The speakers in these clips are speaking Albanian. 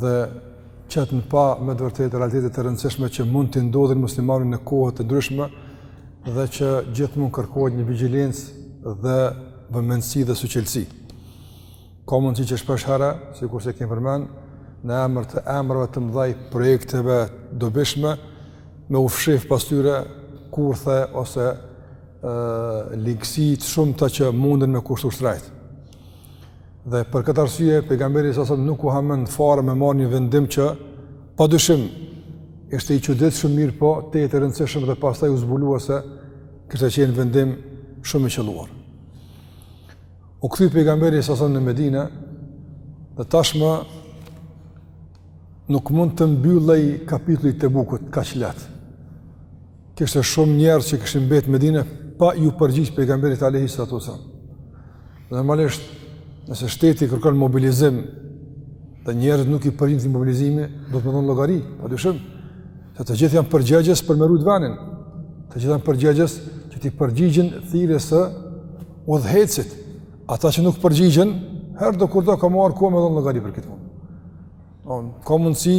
dhe që ne pamë me të vërtetë realitete të rëndësishme që mund të ndodhin muslimanin në kohë të ndryshme dhe që gjithmonë kërkohet një vigjilencë dhe vëmendësi dhe syçelësi. Ka mundësi që shpeshherë, sikurse kemi përmend, në emër të emrave të mdhaj projekteve të dobishme, me u fshef pas tyre kurthe ose e, ligësi të shumta që munden me kushtu shtrejtë. Dhe për këtë arsye pejgamberi sa sa nuk u hamend fare me marrë një vendim që padyshim ishte i çuditshëm, mirëpo tejet i rëndësishëm dhe pastaj u zbulua se kishte qenë vendim shumë i qëlluar. U kthy pejgamberi sa sa në Medinë dhe tashmë nuk mund të mbyllej kapitulli i Tebukut kaq lehtë. Kishte shumë njerëz që kishin mbet në Medinë pa iu përgjigj pejgamberit alayhi salatu wasallam. Normalisht, nëse shteti kërkon mobilizim dhe njerëzit nuk i përgjigjen këtij mobilizimi, duhet me dhonë llogari, padyshim, se të gjithë janë përgjegjës për me rujt venin. Të gjithë janë përgjegjës që t'i përgjigjen thirrjes së udhëheqësit. Ata që nuk përgjigjen, herdokurdo ka me ardh koha me dhënë llogari për këtë punë. On, ka mundësi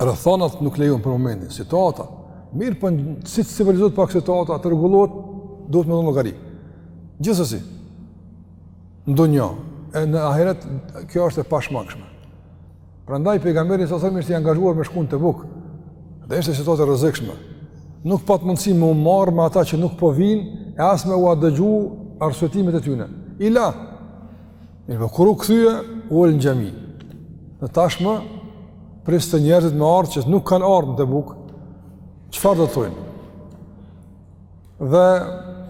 rrethanat nuk lejojnë për momentin, situata, mirëpo posi të stabilizohet pak situata, të rregullohet, duhet me dhënë llogari. Gjithsesi, në dynja, e në ahiret, kjo është e pashmangshme. Prandaj, pejgamberi sa sa ishte i angazhuar me shku në Tebuk, dhe ishte situatë e rrezikshme. Nuk pat mundësi me u marrë me ata që nuk po vinë, e as me ua dëgju arsyetimet e tyne. I la, Mirëpo kur u kthye, u ul në xhami. Edhe tashmë priste njerëzit me ardhë që nuk kanë ardhë në Tebuk, çfarë do të thonë? Dhe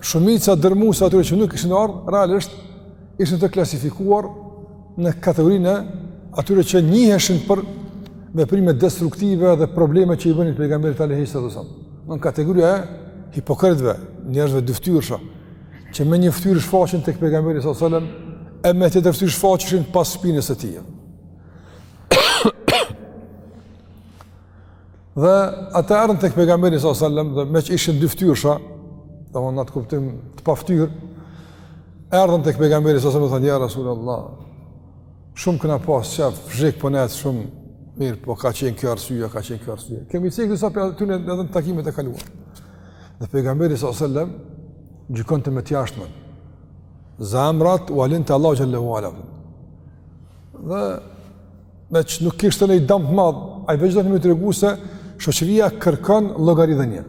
shumica dërrmuese e atyre që nuk ishin ardhë, realisht ishin të klasifikuar në kategorinë e atyre që njiheshin për veprime destruktive dhe probleme që i bënin pejgamberit alejhi selam. Kategoria e hipokritëve, njerëzve dyftyrësha, që me një ftyrë shfaqeshin tek pejgamberi sallallahu alajhi wasallam e me tjetër ftyrë shfaqeshin pas shpinës së tij. dhe ata erdhën tek pejgamberi sallallahu alajhi wasallam dhe meqë ishin dy ftyrsha, domthonë në atë kuptim të paftyrë, erdhën tek pejgamberi sallallahu alajhi wasallam dhe thanë ja rasulullah, shumë kena pas qejf, çka po ndodh shumë mirë, po ka qenë kjo arsye, ka qenë kjo arsye. Kemi cek disa prej tyre edhe në takimet e kaluara. Dhe pejgamberi sallallahu alajhi wasallam gjykonte me të jashtmen. Zamrat ua linte Allahut xhelle ue ala. Dhe meqë nuk kishte nonji dam të madh, ai veç donte me tregu se shoqëria kërkon llogaridhënie.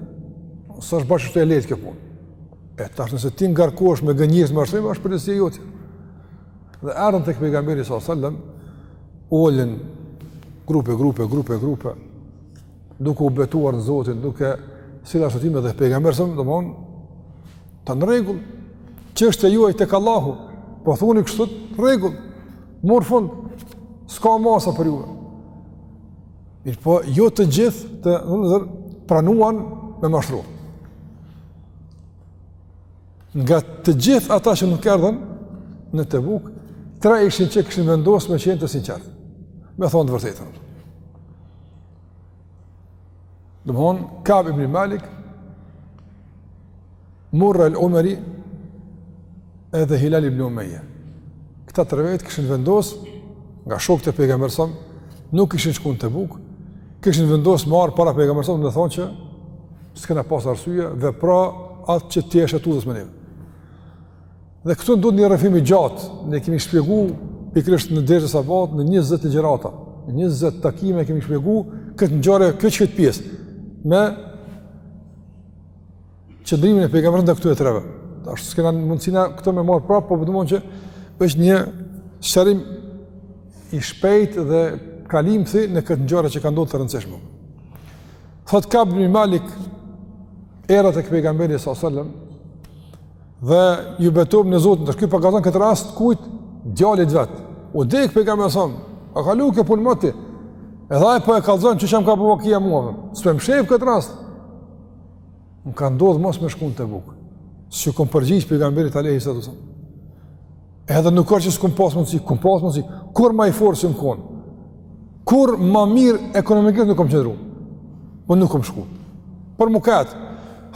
S'është bash kështu e lehtë kjo punë. E tash nëse ti ngarkohesh me gënjeshtër, është përgjegjësi e jotja. Dhe erdhën tek pejgamberi s.a.s. U ulën grupe, grupe, grupe, grupe, duke u betuar në Zotin, duke sjellë arsyetime dhe pejgamberi s.a.s., domethonë, tha në rregull, çështja juaj tek Allahu, po thoni kështu në rregull, mori fund, s'ka masa për juve. Mirëpo, jo të gjithë të pranuan me mashtru. Nga të gjithë ata që nuk erdhën në Tebuk, tre ishin që kishin vendos me qenë të sinqertë. Me thonë të vërtetën. Domethonë, Kab ibn Malik, Murra el Omeri, edhe Hilal ibn Umeje. Këta tre vetë kishin vendos, nga shokët e pejgamberit s.a.s., nuk kishin shku n'Tebuk, kishin vendos me ardh para pejgamberit s.a.s., dhe thonë që s'kena pas arsye vepro atë që ti e sheh të udhës me neve. Dhe këtu ndodh një rrëfim i gjatë, ne kemi shpjeguar pikërisht në dersin e sabahut në 20 ligjërata, në 20 takime kemi shpjeguar këtë ngjarje, këtë veç kit pjesë me qëndrimin e pejgamberit ndaj këtyre treve. Tash s'kena mundësi na këto me i marr prapë, por vetëm që është një vështrim i shpejtë dhe kalimthi në këtë ngjarje që ka ndodhur të rëndësishme. Thot Kab ibn Malik erdha tek pejgamberi sallallahu alajhi wasallam Dhe ju betojmë në Zotin, tash ky po e kallzon këtë rast kujt djalit vet. O dek pejgamberi s.a.s. A kalu kjo punë moti. Edhe ai po e kallzon çu ça m'ka bo vaki mua. S'pe mshef këtë rast. M'ka ndodh mos me shku n'Tebuk. S'ju kom përgjigj pejgamberit alayhi sallam. Edhe nuk është që s'kum pas mundësi, kum pas mundësi, kurrë ma i fortë s'jom konë, kurrë ma mirë ekonomikisht nuk kom qëndru, po nuk kom shku. Por m'duket,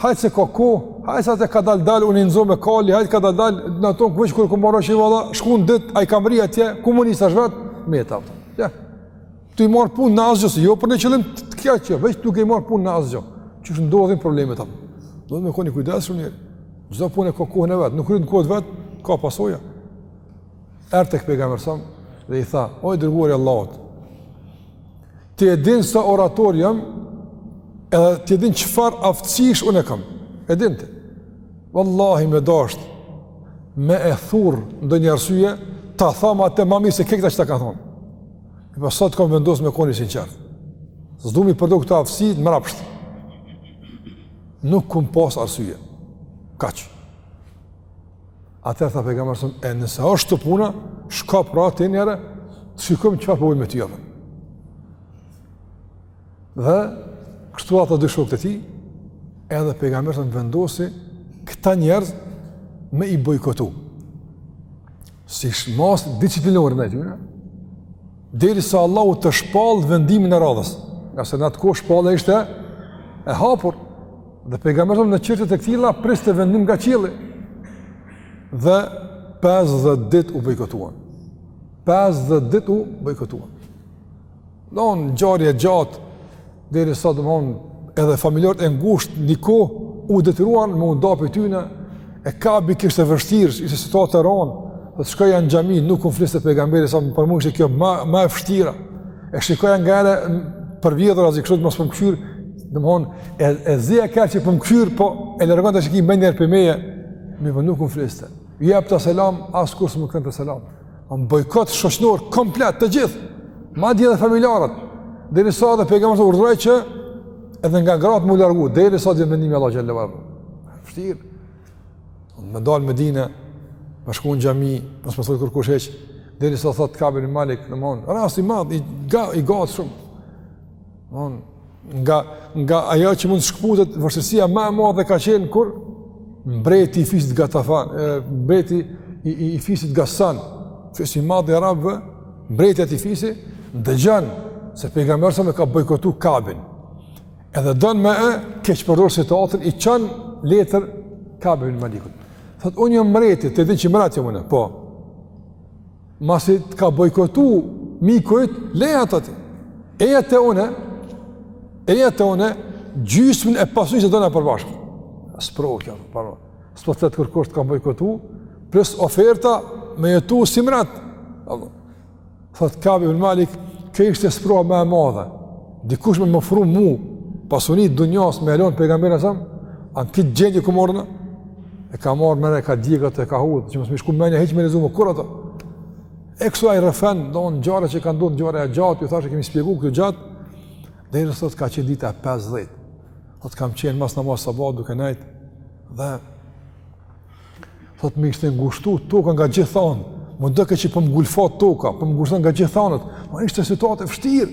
hajt se ka kohë, hajt se atje kadal-dalë, unë i nxo me kali, hajt kadal-dalë, në tonë veç kur kom marrë vesh qi vallah, shkun ditë, ai ka mrri atje, ku me u nis tash vetë, meta, ja. Tu i marrë punët në asgjë, se jo për një qëllim të keq, veç tu i marrë punët në asgjë, qashtu ndodhin problemet atë. Duhet me konë i kujdesshëm njeri, gjithë puna e ka kohën e vet, nuk kryhet në kohë t'vet, ka pasoja. Erdha tek pejgamberi s.a.s. dhe i thashë, o i dërguar i Allahut, ti e din sa orator jam, edhe ti e din çfarë aftësish unë i kam, e din ti. Wallahi me dasht, me e thurë ndonjë arsye, ta tham atë ma mirë se krejt kta që ta kanë thonë. E pa sot kam vendosë me kon i sinqertë. S'du me përdor këtë aftësi mrapsht. Nuk kum pas arsye. Kaq. Atëherë tha pejgamberi a.s., e nëse është të puna, shka pra të njëre, të shikëm që farë përbëjmë po të jodhën. Dhe, kështu ata dy shokët e tij, edhe pejgamberi a.s. vendosi këta njerëz me i bojkotu. si masë disiplinore ndaj tyne, derisa Allahu të shpallë vendimin e radhës, ngase në atë kohë shpallja ishte e hapur, dhe pejgamberi a.s. në çështjet e këtilla priste vendim nga qielli, dhe 50 dit u bëjkotuan. 50 dit u bëjkotuan. Do në gjarje gjatë, dhe i rësat, dhe edhe familjarët e ngusht një ko, u detyruan me unda për tyne, e ka bi kështë e vështirës, ishte situatë të ronë, dhe të shkoj janë gjami, nuk unë flisë të pejgamberi, sa më për mu ishte kjo ma, ma e fështira, e shikoj janë nga ere për vjetër, azi kështë mos për më këshyrë, dhe më honë, e, e zi e kërë që për më këshyrë, po e lërgën të që ki me njerë për meje, mi për po nuk unë flisë të, jep të selam, asë kur së më kënë të selam, Një bojkot shoqnor komplet të gjithë, madje edhe familjarët, derisa edhe pejgamberi a.s. urdhëroi që edhe nga gratë me u largu, derisa të vjen vendimi i Allahut xhel-le shanuhu. Vështirë. Me dalë në Medine, me shku në xhami, mos me të fol kurkush hiç, derisa thotë Kab ibn Malik, domethonë, rast i madh, i, ga, i gjatë shumë. Domethonë nga nga ajo që mund të shkëputet vështirësia ma e madhe ka qenë kur mbreti i fisit Gatafan, mbreti i, i, i fisit Gassan, fisi i madh i arabëve, mbreti i atij fisi ndëgjon se pejgamberi a.s. e ka bojkotu Kabin. Edhe don me e keqpërdor situatën i çon letër Kab ibn Malikut. Thot unë jam mbreti, ti e di që mreti jam unë. Po. Masi të ka bojkotu miku yt, leje atë ti. Eja te une, eja te une, gjysmin e pasurisë e dajna përbashkë. Sprovë kjo, po. S'po të flet kërkush, të ka bojkotu, plus oferta me jetu si mret. Thot Kab Ibn Malik, kjo ishte sprova ma e madhe. Dikush me m'ofru mu pasuni të dunjas me e lon pejgamberin a.s., në këtë gjendje ku m'u rëndu, e ka marrë menjëherë, e ka djeg atë, e ka hudhë, që mos me shku menja hiç me lexu më kurrë ato. E kështu ai rëfen, domethonë ngjarjen që ka ndodhë, ngjarje e gjatë, ju thashë kemi spjegu këtë gjatë, derisa thotë ka qenë dita 50, thotë kam qenë mas namazit sabahut duke nejtë, dhe thot më ishte ngushtu toka nga gjitha anët, më dukej që po më gulfat toka, po më ngushton nga gjitha anët, më ishte situatë e vështirë.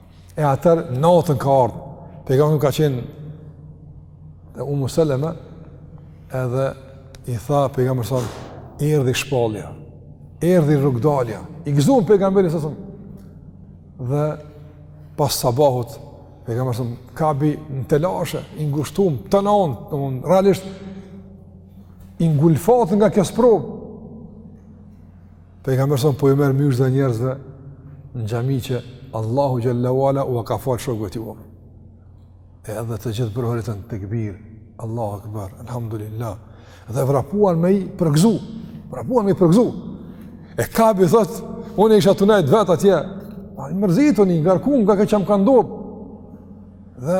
E atëherë natën ka ardhë, pejgamberi ka qenë te Umu Seleme, edhe i tha pejgamberi sëllëme, erdhi shpallja, erdhi rrugdalja, i gëzum pejgamberi sëllëme, dhe pas sabahut, pejgamberi sëllëme, Kabi në telashe, i ngushtum, domethanë, realisht, i ngulfat nga kjo sprovë, Pejgamberi sa po u merr myzhde njerëzve në xhami që Allahu xhel-le ve ala ua ka fal shokëve të tij. Edhe të gjithë brohoritën tekbir, Allahu akbar, alhamdulillah. Dhe vrapuan me i përgzu, vrapuan me i përgzu. E Kabi thot, unë isha tu nejtë vetë atje, i mërzitun, i ngarkun, nga kjo që më ka ndodhë. Dhe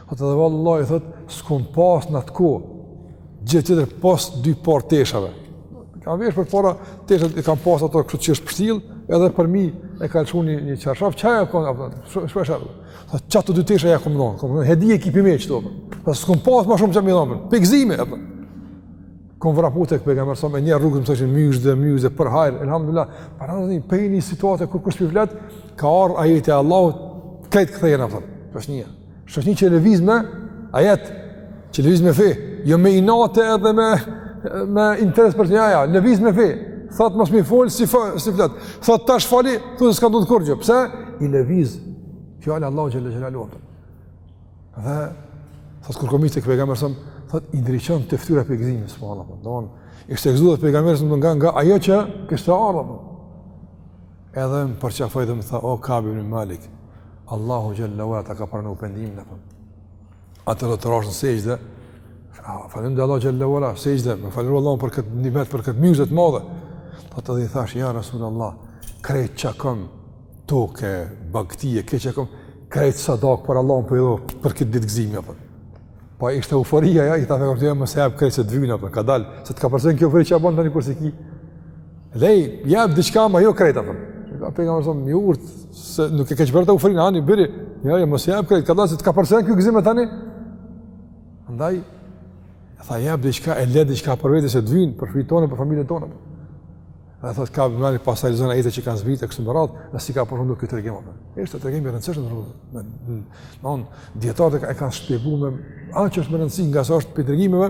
Thot edhe vallahi, thotë, s'kom pas në atë kohë, gjë tjetër pos dy parë teshave. Kam vesh për para teshat i kam pas atë kështu që është pështjell, edhe përmbi e ka lëshu një, një çarshaf, qaj e ka nga shumë e shërë. Tha, qato të dy tesha ia kom dhënë, kom thënë, hajde ik ti me qëto, tha, s'kom pas ma shumë që me i dhënë, pikzime, e përë. Kom vrapu tek pejgamberi sa me një rrugë, më thoshin myzhde myzhde për hajrë, elhamdulillah, paramendojeni situatën, kur kush s'po i flet, ka ardh ajeti i Allahut, këtë kthejnë, apo, është një. Shoqni që lëviz me ajet, që lëviz me fe, jo me inate edhe me me interes për dynjaja, lëviz me fe, thot mos i fol, s'i fol, s'i flet. Thot tash fali, thot s'ka ndodhur kurrgjë. Pse? I lëviz fjala e Allahut xhalla xhelalu. Dhe thot kur kom hi tek pejgamberi son, thot i ndriçonte fytyra prej gëzimit, subhanallahu. Don, ishte gëzuar pejgamberi son nga nga ajo që kishte ardhur. Edhe më përqafoi dhe më tha, o Kabi ibn Malik, Allahu xhel-le ve ala ta ka pranu pendimin, apo. Thot edhe rashë në sexhde, me falënderu Allahun xhel-le ve ala, sexhde, me falënderu Allahun për këtë nimet, për këtë myzhde të madhe. Thot edhe i thashë, ja Rasul Allah, krejt çka kom, tokë, bagëti, krejt çka kom, krejt sadaka për Allahun, apo, për këtë ditë gzimi, apo. Po ishte euforia, ja, i tha me kërtu, jo, mos e jep krejt se t'vyn, apo, kadalë, se të kapërcen kjo eufori, çka bën të një kur s'ki, Lej, jep diçka, ama jo krejt apo. A pejgamberi son i urtë se nuk e keqpërdor euforinë ani bëri. Jo, jo, mos e jep krejt, kadalë se të kapërcen ky gëzim tani. Andaj tha jep diçka e le diçka për vete se të vyn për fmi tonë për familjen tonë. Dhe thot Kab bin Malik pas sa zona ajete që kanë zbritë këtu në radh, ja si ka përfunduar këtë tregim apo. Është tregim i rëndësishëm rrugë. Me don dijetarët e kanë shpjeguar me a që është më rëndësi nga sa është për tregimeve.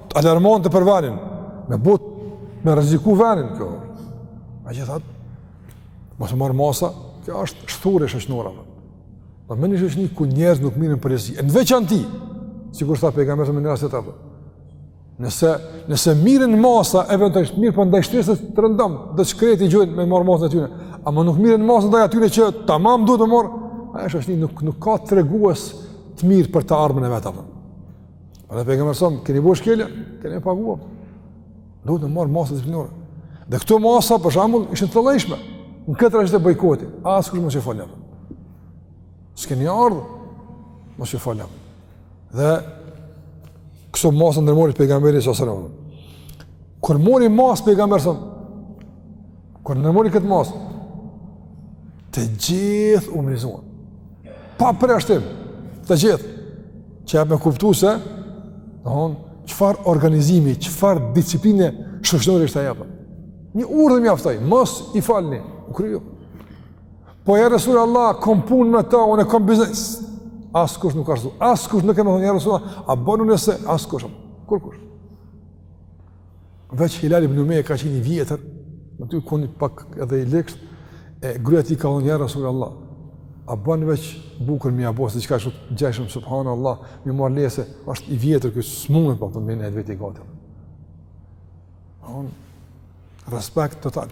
të alarmonte për venin, me bot, me rreziku venin, kjo. A që thot, mos me marrë masa, kjo është shthurje shoqnore. Dhe me një shoqni ku njerëz nuk mirren në përgjegjësi, e në veçanti, sikur tha pejgamberi me një rast ato. Nëse, nëse mirren masa, e vend të është mirë, por po ndaj shtresës të rëndëm, dhe që krejt i gjojnë me marrë masën e tyne. Ama nuk mirren masa ndaj atyre që tamam duhet me marrë, ajo shoqni nuk, nuk ka tregues të mirë për të ardhmen e vet, apo. Pra dhe pejgamberi sa keni bo shkelje, keni paguar. Duhet me marr masa disiplinore. Dhe këto masa për shembull ishin të llojshme. Në këtë rast ishte bojkoti, askush mos ju fol. S'keni ardh. Mos ju fol. Dhe këto masa ndërmori pejgamberi sa selam. Kur mori mas pejgamberi sa Kur ndërmori këtë masë, të gjithë u mobilizuan. Pa përjashtim, të gjithë, që jep me kuptu se, në honë, çfarë organizimi, çfarë disipline shoqnore ishte, apo. Një urdhër mjaftoi, mos i folni, u kry. Po ja Resulallah, kom pun me ta, unë e kom biznes. Askush nuk ashtu, askush nuk erdh me thonë, ja Resulallah, a bon nëse, askush, kurkush. Veç Hilal ibn Umeje ka qenë i vjetër, në ty koni pak edhe i ligshtë, e gruja tij ka thonë, ja Resulallah, a bën veç bukën me ia bo, diçka ngjashëm, subhanallah, me i marrë leje, është i vjetër, ky s'mun, pa po, të mene e vetë i gati. Unë, respekt total.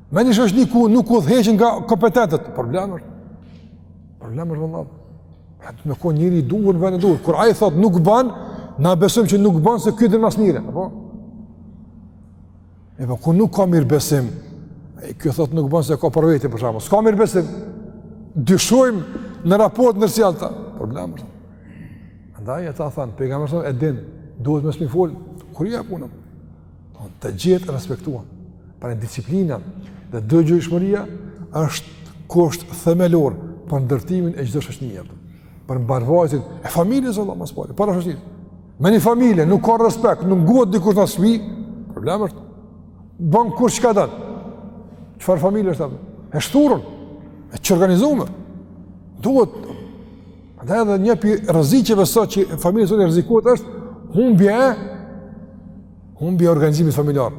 Me një shoqni ku nuk udhëhiqet nga kompetentët, problem është. Problem është vëllam. Ama me konë njeri i duhur në vendin e duhur. Kur ai thotë nuk ban, na besojmë që nuk ban se këtë në mas njëre. Apo? E po, ku nuk ka mirëbesim, e ky thotë nuk ban se ka për veti për shamë. S'ka mirëbesim. Dyshojmë në raporte ndërsjellta. Problem është. Andaj e ta thanë, pejgamberi, e din, duhet me s'me i folë, u kry puna? Të gjithë respektuan. Pra disiplina dhe dëgjueshmëria është kusht themelor për ndërtimin e çdo shoqnie. Për mbarëvajtjen e familjes Allah më së Para shoqërisë. Me një familje nuk ka respekt, nuk nguhet dikush në shtëpi, problem është. Ban kush çka don. Çfarë familje është ajo? E shthurun, e çorganizume. Duhet Dhe edhe një prej rreziqeve sot që familjes i rrezikohet është humbja e humbja e organizimit familjar.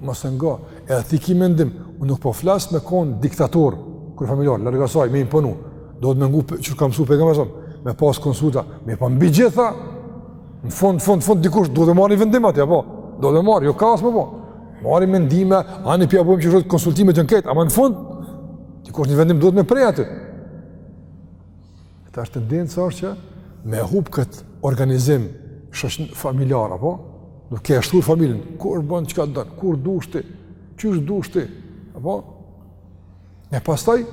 Mos me ngu, edhe ti ki mendim, unë nuk po flas me konë diktator, kryefamiljar, larg saj, me imponu, duhet me ngu që kam su pejgamberi sa me pas konsulta, me pa mbi gjitha në fund fund fund dikush do t'i marrë vendimet apo do t'i marrë jo kaos apo. Marrim mendime, ani pja bëjmë konsultime krejt, ama në fund, dikush një vendim duhet me pre aty. E tash tendenca është që me hup këtë organizim shoqnor familjar, apo? Duke e shthur familjen, ku është bënë që ka të dërë, ku është dushti, që është dushti, apo? E pastaj,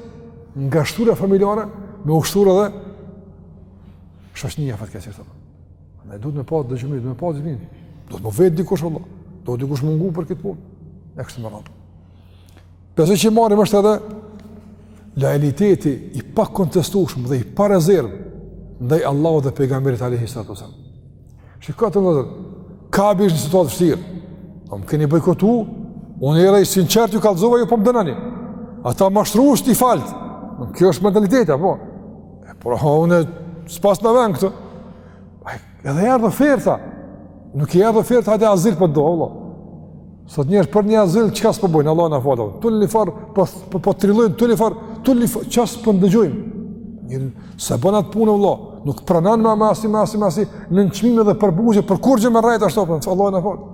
nga shthurja familjare, me u shthur edhe shoqnia fatkeqsisht, apo? Ne duhet me pas dëgjim, duhet me pas dëgjim. Duhet me vet dikush, Allah. Duhet dikush me ngu për këtë punë. E kështu me radhë. Mësim që marrim është edhe lojaliteti i pakontestushëm dhe i pa rezervë ndaj Allahut dhe pejgamberit alejhi salatu ve selam. Shikoni të nderuar, Kabi ish në situatë të vështirë. Po më keni bëjkotu, unë erdha i sinqertë ju kallzova ju po më dënoni. Ata mashtrusit i falët. Po kjo është mentaliteti, apo? E por ha unë s'pasna vend këtu. Atij edhe i erdhi oferta. Nuk i erdhi oferta hajde azil po do vëlla. Sot njerëz për një azil çka s'po bojnë Allah na falë. Turlifar po po, po trillojnë turlifar turli çka s'po ndëgjojmë. Njeri s'e bën atë punë vëlla. Nuk pranon me as me asnjë çmim dhe për buzë për kurrgjë me rrejt ashtu po Allah na falë.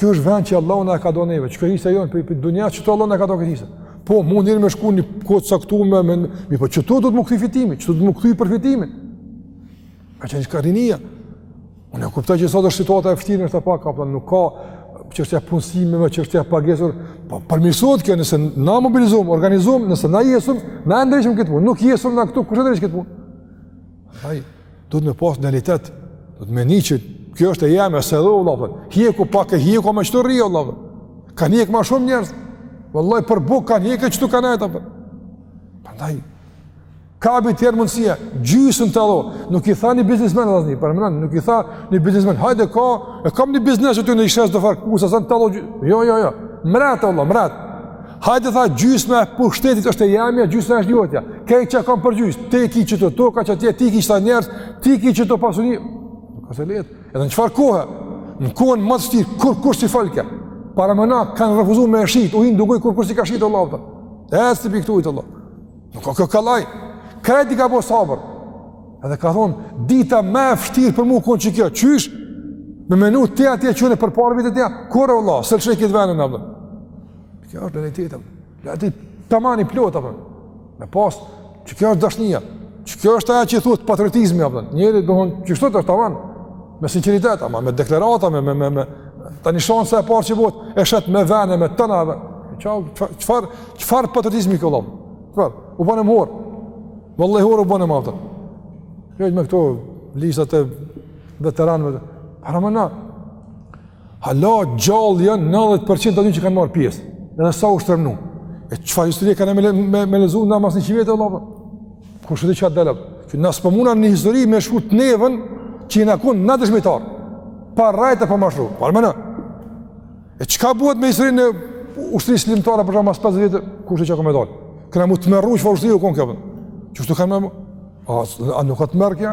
Kjo është vend që Allahu na ka dhënë neve, çka ishte jon për dunia që Allahu na ka dhënë këtë. Po mundet me shku një kohë të caktuar me me, mi po këtu duhet me kthy fitimin, këtu duhet me kthy përfitimin. Ka qenë çka rinia. Unë e kuptoj që sot është situata e vështirë sa pak apo nuk ka çështja e punësimeve, çështja e pagesës, po përmirësohet kjo nëse na mobilizohemi, organizohemi, nëse na jesëm, na e ndreqim këtë punë. Nuk jesëm na këtu kush e ndreq këtë punë. Ai duhet me pas në realitet, duhet me ni që kjo është e jeme, e du vëlla. Po. Hek pak e hek po këtu rri vëlla. Kanë hek më shumë njerëz. Vallai për buk kanë hek këtu kanë ata. Po. Prandaj Kabit i erdh mundësia, gjysën të allo, nuk i tha një biznesmen e dhazni, paramendo, nuk i tha një biznesmen, hajde Kab, e kam një biznes aty i shes do farë, ku sa të allo, jo, jo, jo, mratë, Allah, mratë, Hajde tha gjysma e pushtetit është e jamja, gjysma është jotja. Krejt çka kam përgjysmë, ti ki që të toka që atje, ti ki qita njerëz, ti ki që të pasuni. Nuk është e lehtë. Edhe në çfarë kohë, në kohën më të vështirë, kur kërkush s'i folke, paramendo kanë refuzu me i shit, u i ndugoj kurrkush s'i ka shit Allah. E e si piktu i të Allah. Nuk ka qenë kollaj. Krejt i ka bo sabër. Edhe ka thënë, dita më e vështirë për mu ka qenë qikjo, qysh, me menu të atje që në përparëve të tja, kore Allah, s'e lëshoj këtë vend, Allah. Kjo është realitet apo? Realitet tamam i plot apo? Me pas, qikjo është dashnia. Qikjo është ajo që i thotë patriotizmi apo? Njëri do të thotë është tamam. Me sinqeritet ama me deklarata me me me, e tani shansa e parë që vjen, e shet me vend me tana. Çfarë, çfarë çfarë patriotizmi këtu lom? Po, u bë horë. Vallahi horë u bënë me atë. Kjo është me këto listat e veteranëve. Paramendo. Hala gjallë janë 90 për cent aty që kanë marrë pjesë. Edhe sa u shtremnu. E çfarë histori kanë me me, me lezu na mas 100 vjet valla. Kur shof çka ka dalë. Qe na s'po muna në histori me shkru te neve që jena kon na dëshmitar. Pa rrejt e pa mashtru. Paramendo E çka bëhet me historinë e ushtrisë çlirimtare për mas 50 vjet kur shof çka ka me dal. Kena mujt me rru çfarë ushtrie u kon kjo. Qeshtu kanë me. A, a nuk asht e tmerr kjo?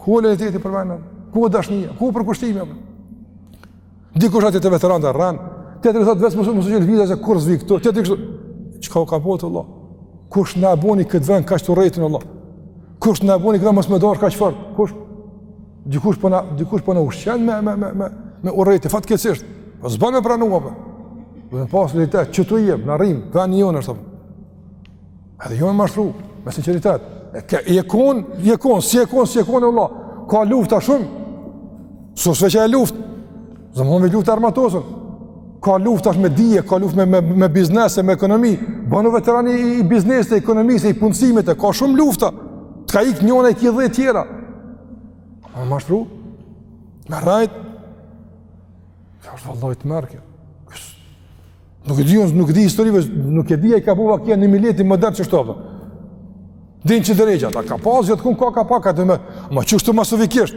Ku e lezeti për mu? Ku e dashnija? Ku e përkushtimi? Dikush atë të veteran të rren, të të thot veç mos lëviz se kur s'vi këtu, ti ti kështu. Çka u ka bo vallah? Kush na e boni këtë vend kaq të rrejtun vallah? Kush na e boni këtë mos me u dasht kaq fort? Kush? Dikush po na, dikush po na ushqen me, me, me, me, me urrejt, fatkeqësisht. Po s'ban me pranua, për. Dhe në pasë në të, që të jem, në rrim, vend një jonë, është, Edhe jo me mashtru, me sinceritet. Je kon, je kon, je kon, si je kon, si je kon, eyvallah. Ka lufta shumë. S'osht veç ajo luftë. S'domethonë veç luftë e armatosun. Ka luftë asht me dije, ka luft me, me, me biznes e me ekonomi. Banu veteran i biznesit e ekonomisë e i punësimit e ka shumë lufta. Të ka ikë njona, i ki edhe tjera. Me mashtru, me rrejt. Kjo është vallahi tmerr kjo. Nuk e di unë, nuk e di historinë, veç nuk e di a i ka bo vaki një mileti me ndodh qeshtu. Din që rrenca ka pas gjithkun ka ka pas ama qeshtu masovikisht.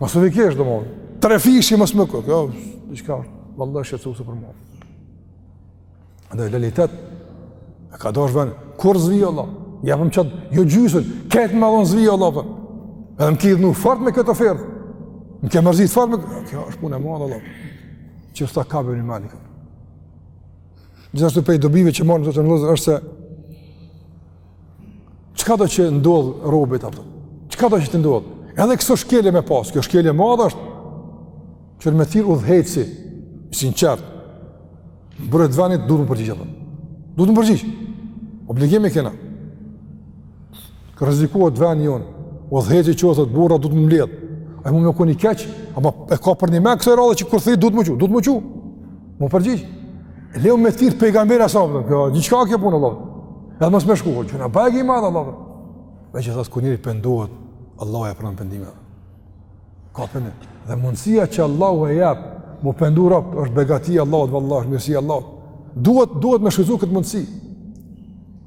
Masovikisht domethonë. Trefishi mos me kon, jo, diçka, vallahi është çudi për mua. Në realitet e ka dorë vën kur s'vjen Allah. Jepum qat, jo gjysën, ket më von s'vjen Allah po. Edhe m'ke hidhnu fort me këtë o fort. Më ke mërzit fort me kjo është punë e madhe Allah. Qeshtu Ka'b ibn Maliku. Gjithashtu prej dobive që marrim të nderuar vëllezër është se çka do që ndodhë robit a po? Çka do që t'i ndodhë? Edhe këso shkelje me pasë, kjo shkelje e madhe është që me të thirr udhëheqësi, i sinqertë, mbro venin, duhet me u përgjigj, duhet me u përgjigj, obligim e kena, Rrezikohet vani jon. Udhëheqësi çohet thot burra duhet me u mbledh. Ai mun me kon i keq, ama e ka për njëmend këtë radhë që kur thirret duhet me u çu, duhet me u çu. Me u përgjigj. Le me thirr pejgamberi savs. Kjo diçka kjo punë Allah. Edhe mos me shku gjynah i madh Allah. Allah. Me që thot kur njeri pendohet, Allah e pranon pendimin. Ka pendim, dhe mundësia që Allahu e jep, m'u pendu robi, është begati e Allahut, vallahi, mirësi e Allahut. Duhet duhet me shfrytëzu këtë mundësi.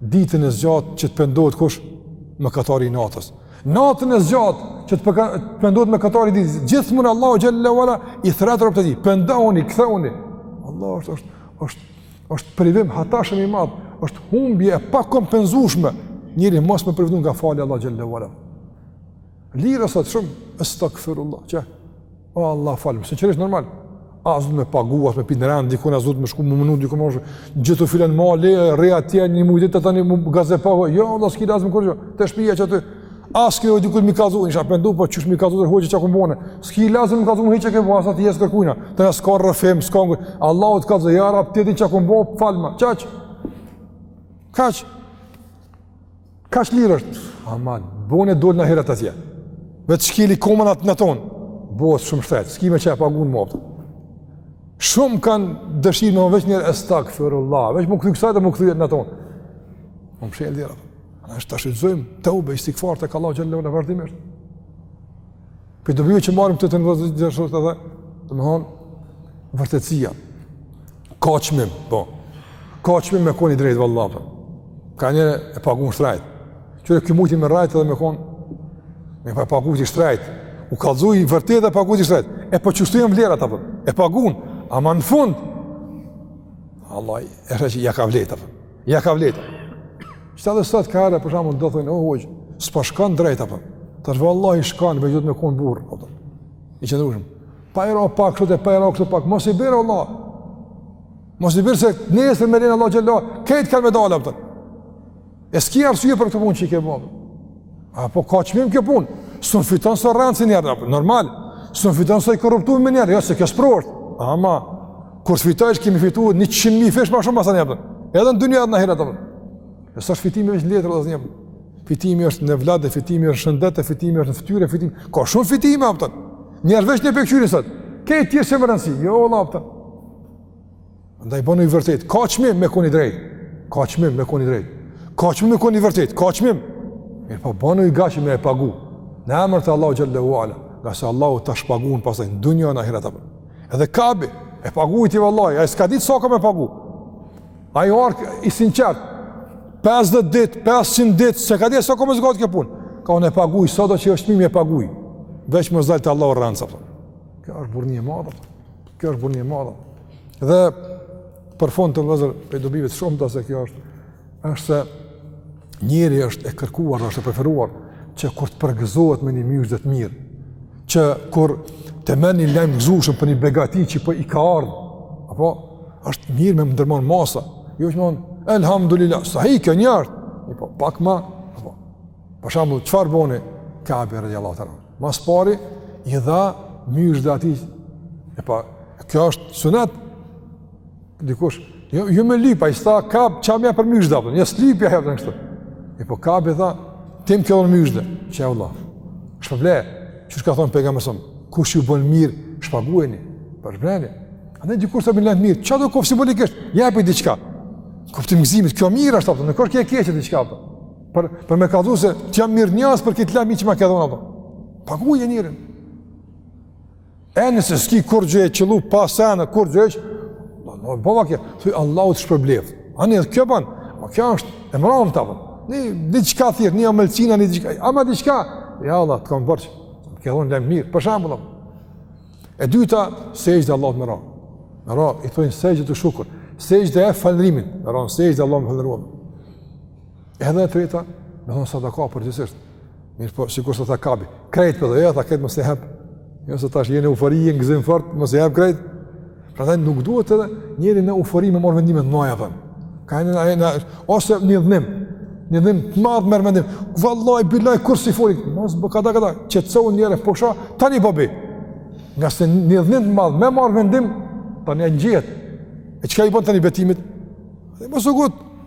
Ditën e zgjatë që të pendohet kush? Mëkatari i natës. Natën e zgjatë që të pendohet mëkatari i ditës. Gjithmonë Allahu xhel-le ue ala i thret robt e tij. Pendohuni, kthehuni. Vallah është është është është privim hatashëm i madh, është humbje e pakompenzueshme. Njeri mos me përfitu nga falja e Allahut xhel-le ue ala. Lirë asht shumë, astaghfirullah. Qe? O oh, Allah falem, se qysh është normal. As do me pagu, as me prit n'rend diku, as do me shku me u mundu diku me shku. Gjitu filan mali, rri atje një muaj ditë tani më gazet pa. Jo vallah s'ki lazëm kurrgjo. Te shpija qaty. Askujt diku me kallzu, isha pendu po qysh me kallzu hoxhës çka kom bo une. S'ki lazëm me kallzu më hiç çka bo as atje askujna. Te na s'ka rrëfim, s'ka kurgjo. Allahut kallzoj ja Rab ti di çka kom bo falma. Qaq. Kaq. Kaq lirë është. Ama, bone dol në ahiret atje. Veç t'shkeli komba atë në tonë. Bohet shumë shtrejtë, s'ki me çka e pagun më, apton. Shumë kanë dëshirë me bo veç një herë estagfirullah, veç me u kthy ksajde, me u kthy n'jetën tonë. Më më shenjë lirë. Andaj ta shfrytëzojmë, teube, istigfar tek Allahu xhele ue ala vazhdimisht. Prej dobive që marrim vllezër të dashur edhe, domthon vërtetësia. Ka çmim, po. Ka çmim me kon i drejtë vallahi. Ka njeri e pagun shtrajt. Qe ky mujti me rrajt edhe me kon me pa pagu ti shtrajt. E kallzoi t'vërtetën e pagujti shtrajt. E po kushtojnë vlerat apo? E pagun, ama në fund vallahi që ja ka vlejt. Ja ka vlejt. Qashtu edhe sot ka njerëz, për shembull, do thonë, o hoxhë, s'po shkon drejta, apton. Tash vallahi shkon, veç do me konë burrë, apton. I qëndrushëm. Pa i ra pak kështu e pa i ra kështu pak, mos i bjer vallah. Mos i bjer se nesër me lejen e Allahut xhele ue ala, krejt kanë me dalë, apton. E s'ki arsye për këtë punë që e ke bo. A po ka çmim kjo punë? S'un fiton sa rrenci njeri, normal. S'un fiton sa i korruptumi njeri, jo se kjo sprovë është. Ama, kur t'fitojsh ke me fitu njëqind mijë fish ma shumë pasanej. Edhe në dynja e në ahiret. E s'është fitimi veç letër dhe zë njerë. Fitimi është në evladë, fitimi është shëndet, fitimi është në fytyrë, fitimi... Ka shumë fitime, apton. Njeri veç po e kqyr sot. Kej tjesë që me rrencin, jo valla, apton. Ndaj bënu i vërtetë, ka çmim me kon i drejtë, ka çmim me kon i drejtë, ka çmim me kon i vërtetë, ka çmim, mirëpo bënu i gatshëm me e pagu, në emër të Allahut xhele ue ala, ngase Allahu të shpagun pasaj në dunja në ahiret, apton. Edhe Kabi e pagujti vallahi, ai s'ka ditë sa ka me pagu, ai u kon i sinqertë, 50 dit, 500 dit, s'e ka ditë sa ka me zgatë kjo punë, tha unë e paguj sado që është çmimi e paguj, veç mos dal te Allahu rrenës, apton. Kjo është burrni e madhe, apton. Kjo është burrni e madhe. Dhe për fund vëllezër, prej dobive të shumta se kjo është, është se njeri është e kërkuar dhe është e preferuar që kur të përgëzohet me një myzhde të mirë, që kur të merr një lajm të gëzushëm për një begati që për po i ka ardhë, apo, është mirë me ndërmarrë masa, jo veç me thonë, elhamdulillah, sahi kjo mjaft është, po, pak ma, apo, Për shembull, çfarë bëni Kabi radiallahu ta'ala? Ma s'pari, i dha myzhde atij, e pa, kjo është sunet, dikush, jo, jo me lypë ai, s'tha Kab, çka m'jep për myzhde, për një s'lypi ai e për nështë, e po Kab i dha, tim kjo edhe myzhde, që e Allah, shpërble, që çka thotë pejgamberi, kush ju bën mirë, shpagueni, shpërbleni, a ne dikush të bën mirë, çkado koftë simbolikisht, jepi diçka, koftë të gëzimit, kjo mirë është, në kërë kje keqe diçka, për. Për, për me kallëzu se të jam mirënjohës për këtë lajm që ma ke dhonë. Paguje njerin. E nëse s'ki kurrgjë e qëllu, pa sen, kurrgjë hiç... Po, po, po, po, thuj, Allahu të shpërbleftë. A një, kjo ban, ama kjo është e mira me jep. Një, një diçka thirë, një amëlsinë, një diçka, ama një diçka. Ja, Allah, të kam borxh, ke dhonë lajm të mirë, për shembull. E dyta, sexhde Allahut me ra. Me ra, i thojnë sexhde të shukrit. Sexhde e falënderimit, me ra, sexhde Allahun me falënderu. Edhe e treta, me dhonë sadaka përgjithësisht. Mirëpo, sikurse tha Kabi. Krejt për po doja, tha krejt mos e jep. Jo, se tash je n'eufori, je n'gëzim fort, mos e jep krejt. Prandaj nuk duhet edhe njeri në eufori me marrë vendimet në aja dhëmë. Ka e në, në, ose n'hidhnim, n'hidhnim të madh merr vendim. Vallahi, bilahi, kurrë s'i foli, mos bë kadalë kadalë, qetësohu njëherë, po sha, tani po bi. Ngase n'hidhnim të madh me marrë vendim, tani e në gjithë. E çka i bën tani betimit? Dhe mos u ngut.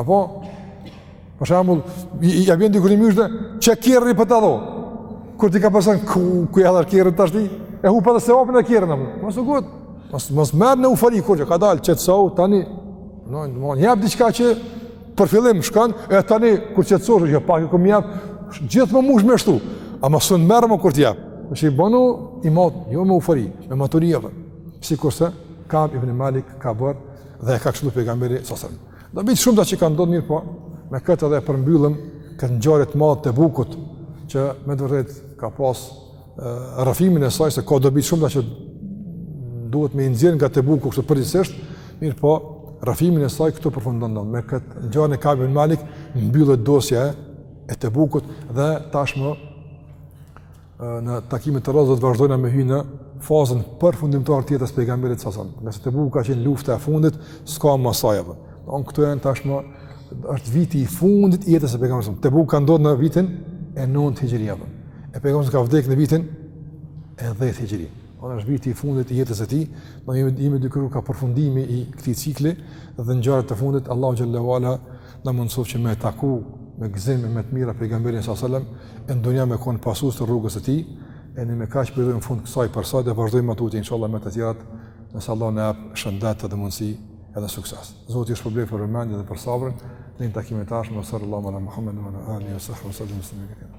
Apo, për shembull, i vjen dikujt një myzhde, qe kerri po ta dho? Kur ti ka përsen, kuku e dha kerrin tashti? E hu për dhe se vapin e kerri, në përë. Mos u ngut, mos mos merr në eufori, kur që kadalë, qetësohu, tani, në, në, në, jep diçka që për fillim çka kam, e tani, kur qetësohesh, që pak e këmë jep, gjithmonë mundesh me shtu, ama s'un e merr më kur të jep. Në që i banu, i matë, jo me eufori, me maturi, sikurse Kab ibni Malik, ka bërë, dhe e ka këshillu pejgamberi, sasërë. Dobitë e shumta që ka, domethënë, mirëpo me këtë edhe e përmbyllëm këtë ngjarje të madhe Tebukut që me vërtet ka pas rrëfimin e saj se ka dobi të shumta që duhet me i nxjerr nga Tebuku kështu përgjithësisht, mirëpo rrëfimi e saj këtu përfundon me këtë ngjarjen e Kab Ibn Malik mbyllet dosja e Tebukut dhe tashmë Në takimet e radhës do të vazhdojna me hy në fazën përfundimtare të jetës pejgamberit sa sa. Nëse Tebuku ka qenë lufta e fundit, s'ka mas saj apo. Don këtu janë tashmë është viti i fundit i jetës së pejgamberit. Tebuku ka ndodh në vitin e 9 Hijri. E pejgamberi ka vdekur në vitin e 10 Hijri. Ora është viti i fundit i jetës së tij, do jemi jemi diku ka përfundimi i këtij cikli dhe ngjarjet e fundit Allahu xhele ue ala Na mundësof që me e taku, me gëzim e me të mira pejgamberin alejhi selam, e në dunja me konë pasus të rrugës së tij, e ne me kaq po i japim fund kësaj pjese dhe vazhdojmë më tutje, inshallah, me të tjerat, nëse Allahu na jep shëndet edhe mundësi edhe sukses. Zoti ju shpërbleftë për vëmendje dhe për sabrin, deri në takimin e ardhshëm, salallahu ala Muhammedin ve alihi ve sahbihi,